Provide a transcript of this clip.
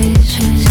你出现